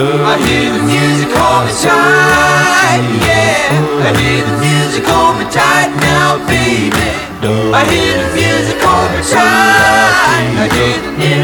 I hear the music on me tight, yeah. I hear the music on me tight now, baby. I hear the music on me tight. I hear the music.